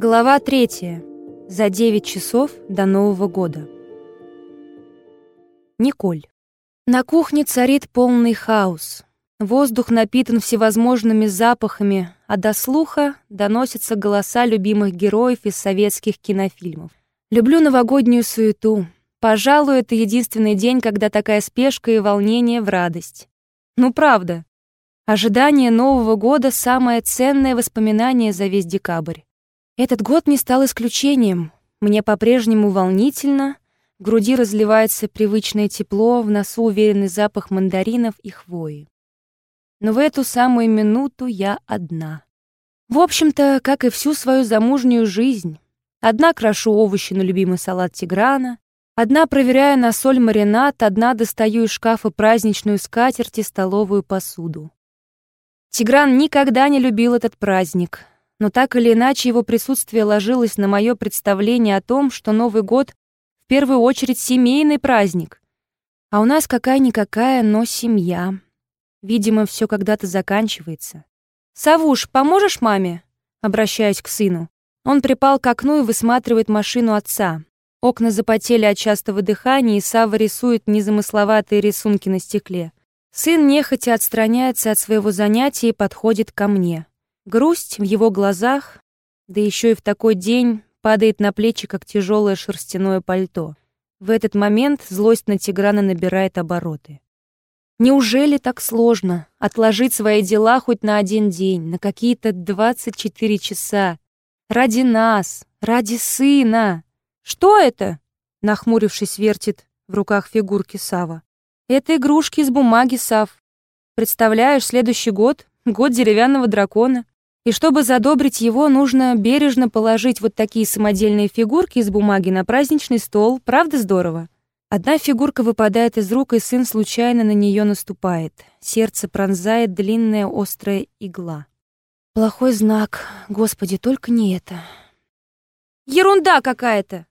Глава третья. За 9 часов до Нового года. Николь. На кухне царит полный хаос. Воздух напитан всевозможными запахами, а до слуха доносятся голоса любимых героев из советских кинофильмов. Люблю новогоднюю суету. Пожалуй, это единственный день, когда такая спешка и волнение в радость. Ну правда. Ожидание Нового года — самое ценное воспоминание за весь декабрь. Этот год не стал исключением. Мне по-прежнему волнительно, в груди разливается привычное тепло, в носу уверенный запах мандаринов и хвои. Но в эту самую минуту я одна. В общем-то, как и всю свою замужнюю жизнь. Одна крошу овощи на любимый салат Тиграна, одна проверяю на соль маринад, одна достаю из шкафа праздничную скатерть и столовую посуду. Тигран никогда не любил этот праздник — но так или иначе его присутствие ложилось на мое представление о том, что Новый год в первую очередь семейный праздник. А у нас какая-никакая, но семья. Видимо, все когда-то заканчивается. «Савуш, поможешь маме?» Обращаюсь к сыну. Он припал к окну и высматривает машину отца. Окна запотели от частого дыхания, и Сава рисует незамысловатые рисунки на стекле. Сын нехотя отстраняется от своего занятия и подходит ко мне. Грусть в его глазах, да еще и в такой день, падает на плечи, как тяжелое шерстяное пальто. В этот момент злость на Тиграна набирает обороты. Неужели так сложно отложить свои дела хоть на один день, на какие-то 24 часа? Ради нас, ради сына. Что это? Нахмурившись, вертит в руках фигурки Сава. Это игрушки из бумаги, Сав. Представляешь, следующий год — год деревянного дракона. И чтобы задобрить его, нужно бережно положить вот такие самодельные фигурки из бумаги на праздничный стол. Правда здорово? Одна фигурка выпадает из рук, и сын случайно на нее наступает. Сердце пронзает длинная острая игла. Плохой знак. Господи, только не это. Ерунда какая-то!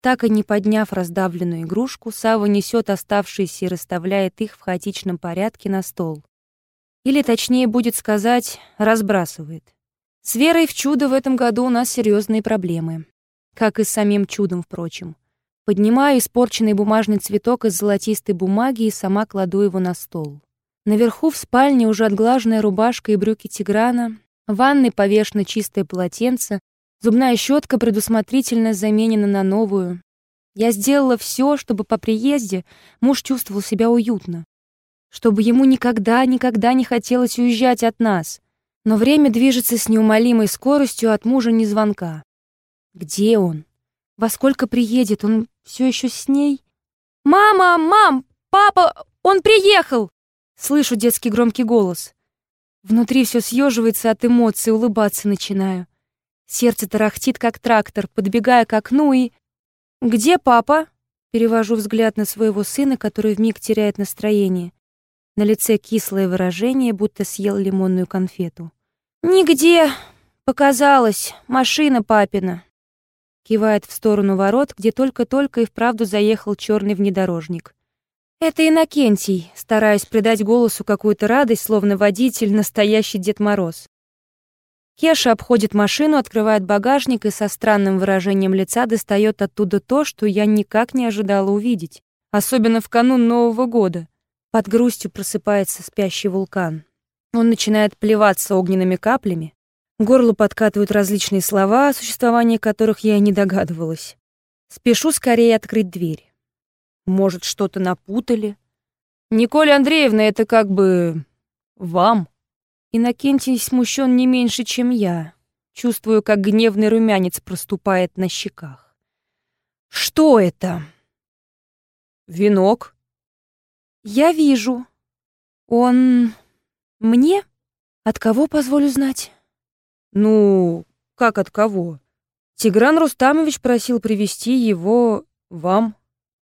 Так и не подняв раздавленную игрушку, Сава несет оставшиеся и расставляет их в хаотичном порядке на стол. Или, точнее будет сказать, разбрасывает. С верой в чудо в этом году у нас серьезные проблемы. Как и с самим чудом, впрочем. Поднимаю испорченный бумажный цветок из золотистой бумаги и сама кладу его на стол. Наверху в спальне уже отглаженная рубашка и брюки Тиграна, в ванной повешено чистое полотенце, зубная щетка предусмотрительно заменена на новую. Я сделала все, чтобы по приезде муж чувствовал себя уютно, чтобы ему никогда-никогда не хотелось уезжать от нас — но время движется с неумолимой скоростью от мужа ни звонка. Где он? Во сколько приедет? Он все еще с ней? «Мама! Мам! Папа! Он приехал!» Слышу детский громкий голос. Внутри все съеживается от эмоций, улыбаться начинаю. Сердце тарахтит, как трактор, подбегая к окну и... «Где папа?» Перевожу взгляд на своего сына, который вмиг теряет настроение. На лице кислое выражение, будто съел лимонную конфету. «Нигде. Показалось. Машина папина». Кивает в сторону ворот, где только-только и вправду заехал черный внедорожник. «Это Иннокентий», стараясь придать голосу какую-то радость, словно водитель — настоящий Дед Мороз. Кеша обходит машину, открывает багажник и со странным выражением лица достает оттуда то, что я никак не ожидала увидеть. Особенно в канун Нового года. Под грустью просыпается спящий вулкан. Он начинает плеваться огненными каплями. Горло подкатывают различные слова, о существовании которых я и не догадывалась. Спешу скорее открыть дверь. Может, что-то напутали? Николь Андреевна, это как бы... вам. Иннокентий смущен не меньше, чем я. Чувствую, как гневный румянец проступает на щеках. Что это? Венок. Я вижу. Он мне? От кого, позволю знать? Ну, как от кого? Тигран Рустамович просил привести его вам.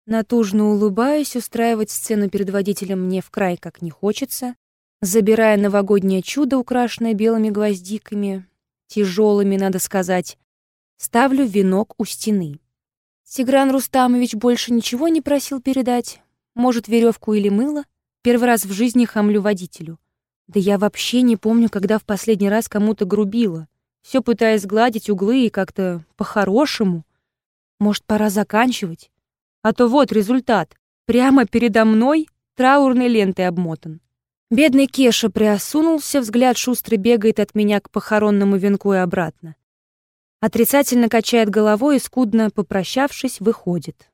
Натужно улыбаясь, устраивать сцену перед водителем мне в край как не хочется, забирая новогоднее чудо, украшенное белыми гвоздиками, тяжелыми, надо сказать, ставлю венок у стены. Тигран Рустамович больше ничего не просил передать. Может, веревку или мыло? Первый раз в жизни хамлю водителю. Да я вообще не помню, когда в последний раз кому-то грубила. все пытаясь сгладить углы и как-то по-хорошему. Может, пора заканчивать? А то вот результат. Прямо передо мной траурной лентой обмотан. Бедный Кеша приосунулся, взгляд шустро бегает от меня к похоронному венку и обратно. Отрицательно качает головой и, скудно попрощавшись, выходит.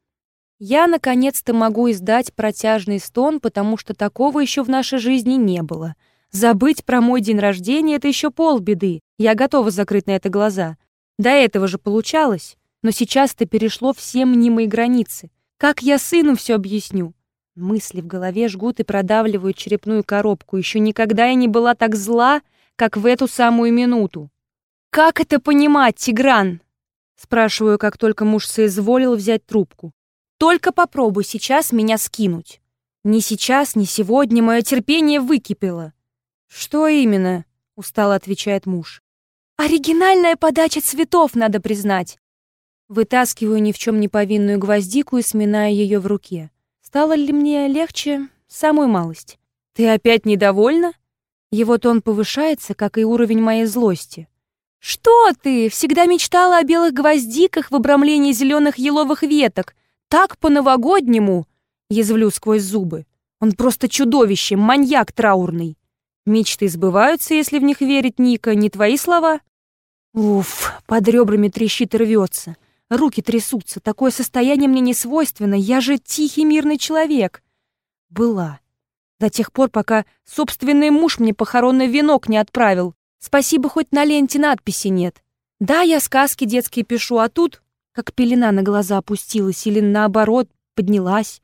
Я, наконец-то, могу издать протяжный стон, потому что такого еще в нашей жизни не было. Забыть про мой день рождения — это еще полбеды. Я готова закрыть на это глаза. До этого же получалось, но сейчас это перешло все мнимые границы. Как я сыну все объясню? Мысли в голове жгут и продавливают черепную коробку. Еще никогда я не была так зла, как в эту самую минуту. «Как это понимать, Тигран?» Спрашиваю, как только муж соизволил взять трубку. Только попробуй сейчас меня скинуть. Ни сейчас, ни сегодня мое терпение выкипело. Что именно? устало отвечает муж. Оригинальная подача цветов, надо признать. Вытаскиваю ни в чем не повинную гвоздику и сминаю ее в руке. Стало ли мне легче? Самую малость. Ты опять недовольна? Его тон повышается, как и уровень моей злости. «Что ты? Всегда мечтала о белых гвоздиках в обрамлении зеленых еловых веток так по-новогоднему!» Язвлю сквозь зубы. «Он просто чудовище, маньяк траурный!» «Мечты сбываются, если в них верить, Ника, не твои слова?» Уф, под ребрами трещит и рвется. Руки трясутся. Такое состояние мне не свойственно. Я же тихий мирный человек. Была. До тех пор, пока собственный муж мне похоронный венок не отправил. Спасибо, хоть на ленте надписи нет. Да, я сказки детские пишу, а тут как пелена на глаза опустилась или, наоборот, поднялась.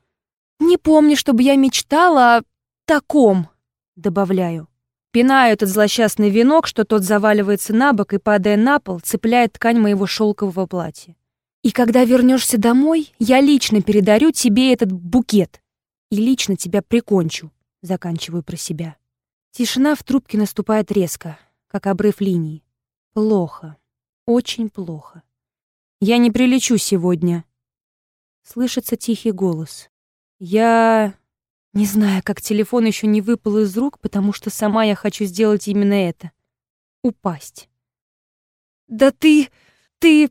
Не помню, чтобы я мечтала о таком, добавляю. Пинаю этот злосчастный венок, что тот заваливается на бок и, падая на пол, цепляет ткань моего шелкового платья. И когда вернешься домой, я лично передарю тебе этот букет. И лично тебя прикончу, заканчиваю про себя. Тишина в трубке наступает резко, как обрыв линии. Плохо. Очень плохо. Я не прилечу сегодня. Слышится тихий голос. Я не знаю, как телефон еще не выпал из рук, потому что сама я хочу сделать именно это. Упасть. Да ты... ты...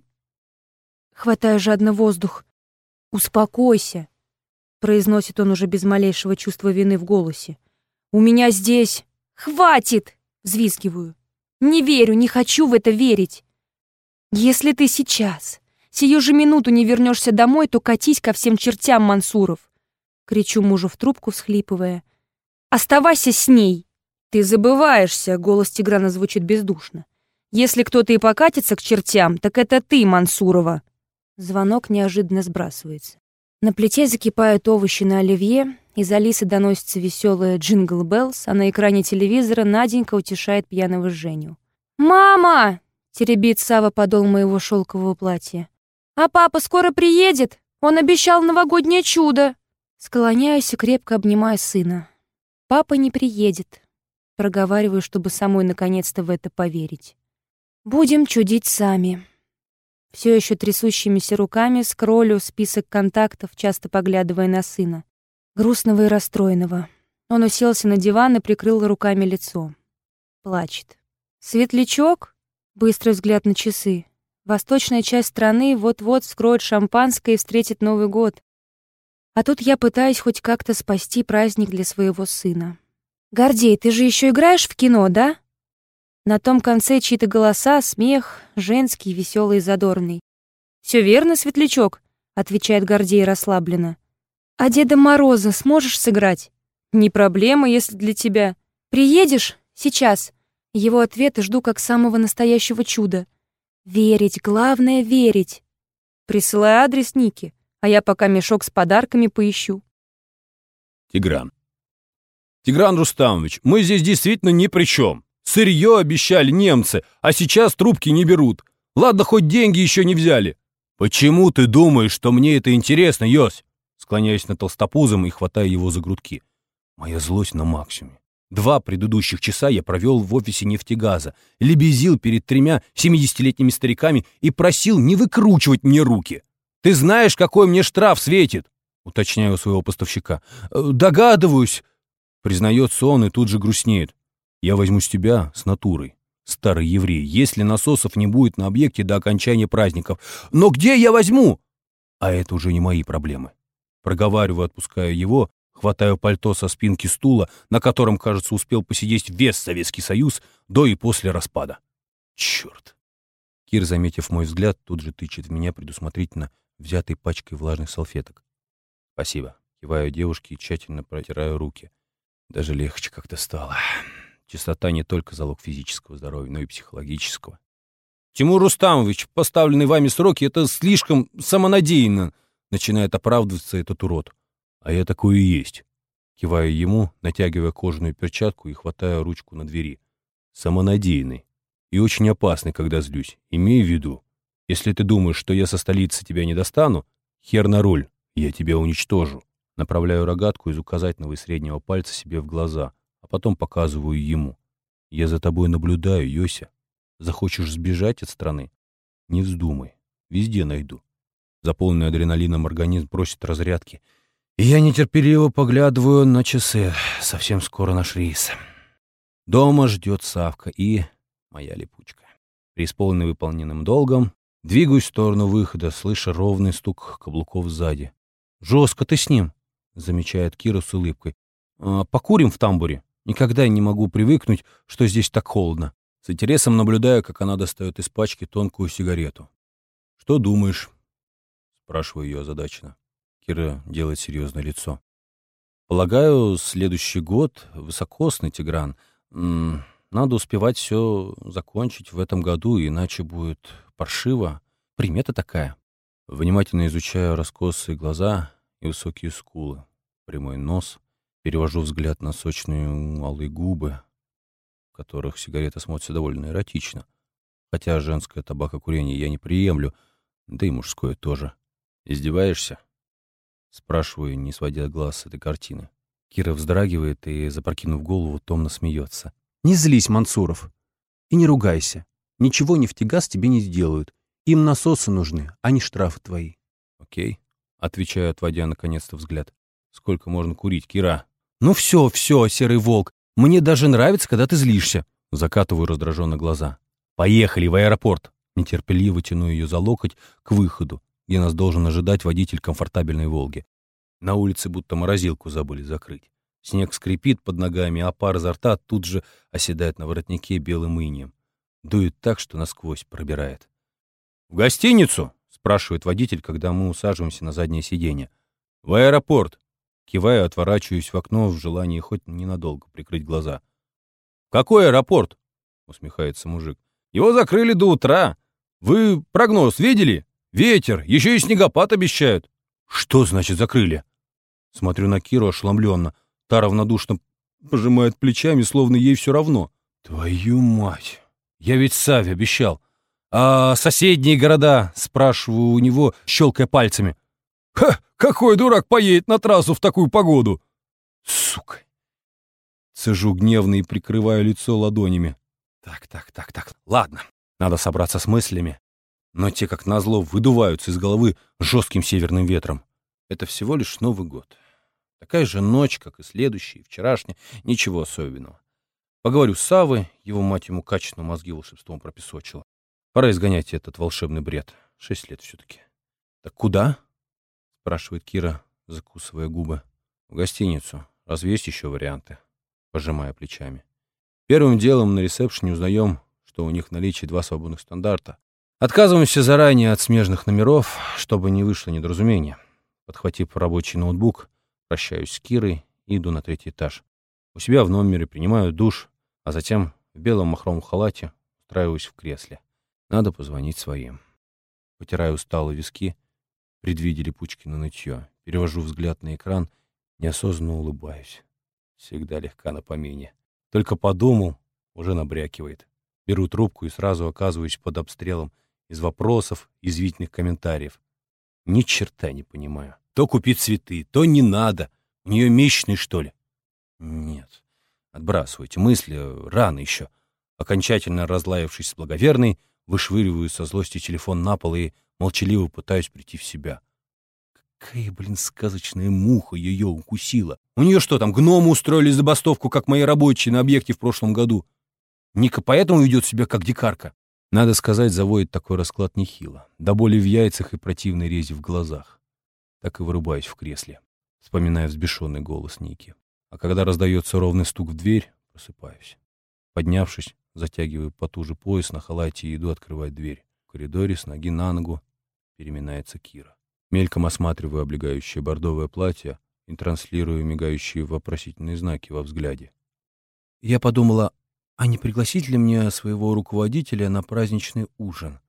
Хватаю жадно воздух. «Успокойся», — произносит он уже без малейшего чувства вины в голосе. «У меня здесь...» «Хватит!» — взвизгиваю. «Не верю, не хочу в это верить. Если ты сейчас Сию же минуту не вернешься домой, то катись ко всем чертям, Мансуров!» Кричу мужу в трубку, всхлипывая. «Оставайся с ней!» «Ты забываешься!» — голос Тиграна звучит бездушно. «Если кто-то и покатится к чертям, так это ты, Мансурова!» Звонок неожиданно сбрасывается. На плите закипают овощи на оливье, из Алисы доносится веселая «Jingle Bells», а на экране телевизора Наденька утешает пьяного Женю. «Мама!» — теребит Сава подол моего шелкового платья. «А папа скоро приедет? Он обещал новогоднее чудо!» Склоняюсь и крепко обнимаю сына. «Папа не приедет», — проговариваю, чтобы самой наконец-то в это поверить. «Будем чудить сами». Все еще трясущимися руками скроллю список контактов, часто поглядывая на сына. Грустного и расстроенного. Он уселся на диван и прикрыл руками лицо. Плачет. «Светлячок?» Быстрый взгляд на часы. Восточная часть страны вот-вот вскроет шампанское и встретит Новый год. А тут я пытаюсь хоть как-то спасти праздник для своего сына. «Гордей, ты же еще играешь в кино, да?» На том конце чьи-то голоса, смех, женский, веселый и задорный. «Все верно, Светлячок», — отвечает Гордей расслабленно. «А Деда Мороза сможешь сыграть?» «Не проблема, если для тебя. Приедешь? Сейчас». Его ответы жду как самого настоящего чуда. Верить, главное — верить. Присылай адрес Ники, а я пока мешок с подарками поищу. Тигран. Тигран Рустамович, мы здесь действительно ни при чем. Сырье обещали немцы, а сейчас трубки не берут. Ладно, хоть деньги еще не взяли. Почему ты думаешь, что мне это интересно, Йось? Склоняюсь на толстопузом и хватая его за грудки. Моя злость на максимуме. Два предыдущих часа я провел в офисе нефтегаза, лебезил перед тремя семидесятилетними стариками и просил не выкручивать мне руки. «Ты знаешь, какой мне штраф светит?» — уточняю у своего поставщика. «Э, «Догадываюсь», — признается он и тут же грустнеет. «Я возьму с тебя с натурой. Старый еврей, если насосов не будет на объекте до окончания праздников. Но где я возьму? А это уже не мои проблемы. Проговариваю, отпуская его, хватаю пальто со спинки стула, на котором, кажется, успел посидеть весь Советский Союз до и после распада. Черт! Кир, заметив мой взгляд, тут же тычет в меня предусмотрительно взятой пачкой влажных салфеток. Спасибо. Киваю девушке и тщательно протираю руки. Даже легче как-то стало. Чистота не только залог физического здоровья, но и психологического. «Тимур Рустамович, поставленные вами сроки — это слишком самонадеянно!» Начинает оправдываться этот урод. «А я такой и есть». Киваю ему, натягивая кожаную перчатку и хватая ручку на двери. «Самонадеянный. И очень опасный, когда злюсь. Имей в виду, если ты думаешь, что я со столицы тебя не достану, хер на руль, я тебя уничтожу». Направляю рогатку из указательного и среднего пальца себе в глаза, а потом показываю ему. «Я за тобой наблюдаю, Йося. Захочешь сбежать от страны? Не вздумай. Везде найду». Заполненный адреналином организм просит разрядки. И я нетерпеливо поглядываю на часы. Совсем скоро наш рейс. Дома ждет Савка и моя липучка. Преисполненный выполненным долгом, двигаюсь в сторону выхода, слыша ровный стук каблуков сзади. «Жестко ты с ним!» — замечает Кира с улыбкой. «А, «Покурим в тамбуре. Никогда не могу привыкнуть, что здесь так холодно». С интересом наблюдаю, как она достает из пачки тонкую сигарету. «Что думаешь?» — спрашиваю ее озадаченно. Кира делает серьезное лицо. «Полагаю, следующий год высокосный, Тигран. Надо успевать все закончить в этом году, иначе будет паршиво. Примета такая». Внимательно изучаю раскосые глаза и высокие скулы, прямой нос, перевожу взгляд на сочные алые губы, в которых сигарета смотрится довольно эротично. Хотя женское табакокурение я не приемлю, да и мужское тоже. «Издеваешься?» Спрашиваю, не сводя глаз с этой картины. Кира вздрагивает и, запрокинув голову, томно смеется. «Не злись, Мансуров, и не ругайся. Ничего нефтегаз тебе не сделают. Им насосы нужны, а не штрафы твои». «Окей», — отвечаю, отводя наконец-то взгляд. «Сколько можно курить, Кира?» «Ну все, все, серый волк. Мне даже нравится, когда ты злишься». Закатываю раздраженно глаза. «Поехали в аэропорт!» Нетерпеливо тяну ее за локоть к выходу, где нас должен ожидать водитель комфортабельной «Волги». На улице будто морозилку забыли закрыть. Снег скрипит под ногами, а пар изо рта тут же оседает на воротнике белым инием. Дует так, что насквозь пробирает. «В гостиницу?» — спрашивает водитель, когда мы усаживаемся на заднее сиденье. «В аэропорт!» Киваю, отворачиваюсь в окно в желании хоть ненадолго прикрыть глаза. «Какой аэропорт?» — усмехается мужик. «Его закрыли до утра. Вы прогноз видели? Ветер, еще и снегопад обещают». «Что значит закрыли?» Смотрю на Киру ошеломленно. Та равнодушно пожимает плечами, словно ей все равно. «Твою мать! Я ведь Саве обещал. А соседние города?» — спрашиваю у него, щелкая пальцами. «Ха! Какой дурак поедет на трассу в такую погоду?» «Сука!» Сижу гневно и прикрываю лицо ладонями. «Так, так, так, так, ладно, надо собраться с мыслями. Но те, как назло, выдуваются из головы жестким северным ветром. Это всего лишь Новый год. Такая же ночь, как и следующая, вчерашняя, ничего особенного. Поговорю с Савой, его мать ему качественно мозги волшебством пропесочила. Пора изгонять этот волшебный бред. Шесть лет все-таки. Так куда? — спрашивает Кира, закусывая губы. «В гостиницу. Разве есть еще варианты?» Пожимая плечами. Первым делом на ресепшене узнаем, что у них в наличии два свободных стандарта. Отказываемся заранее от смежных номеров, чтобы не вышло недоразумение. Подхватив рабочий ноутбук, прощаюсь с Кирой и иду на третий этаж. У себя в номере принимаю душ, а затем в белом махровом халате устраиваюсь в кресле. Надо позвонить своим. Потираю усталые виски — предвидели Пучкина нытье. Перевожу взгляд на экран, неосознанно улыбаюсь. Всегда легка на помине. Только подумал, уже набрякивает. Беру трубку и сразу оказываюсь под обстрелом из вопросов, извительных комментариев. Ни черта не понимаю. То купить цветы, то не надо. У нее месячный, что ли? Нет. Отбрасывайте мысли, рано еще. Окончательно разлаявшись с благоверной, вышвыриваю со злости телефон на пол и молчаливо пытаюсь прийти в себя. Какая, блин, сказочная муха ее укусила. У нее что там, гномы устроили забастовку, как мои рабочие на объекте в прошлом году? Ника поэтому ведет себя как дикарка. Надо сказать, заводит такой расклад нехило. До боли в яйцах и противной рези в глазах. Так и вырубаюсь в кресле, вспоминая взбешенный голос Ники. А когда раздается ровный стук в дверь, просыпаюсь. Поднявшись, затягиваю потуже пояс на халате и иду открывать дверь. В коридоре с ноги на ногу переминается Кира. Мельком осматриваю облегающее бордовое платье и транслирую мигающие вопросительные знаки во взгляде. Я подумала, а не пригласить ли мне своего руководителя на праздничный ужин?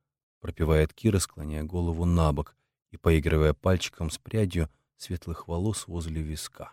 Пропевает Кира, склоняя голову на бок и поигрывая пальчиком с прядью светлых волос возле виска.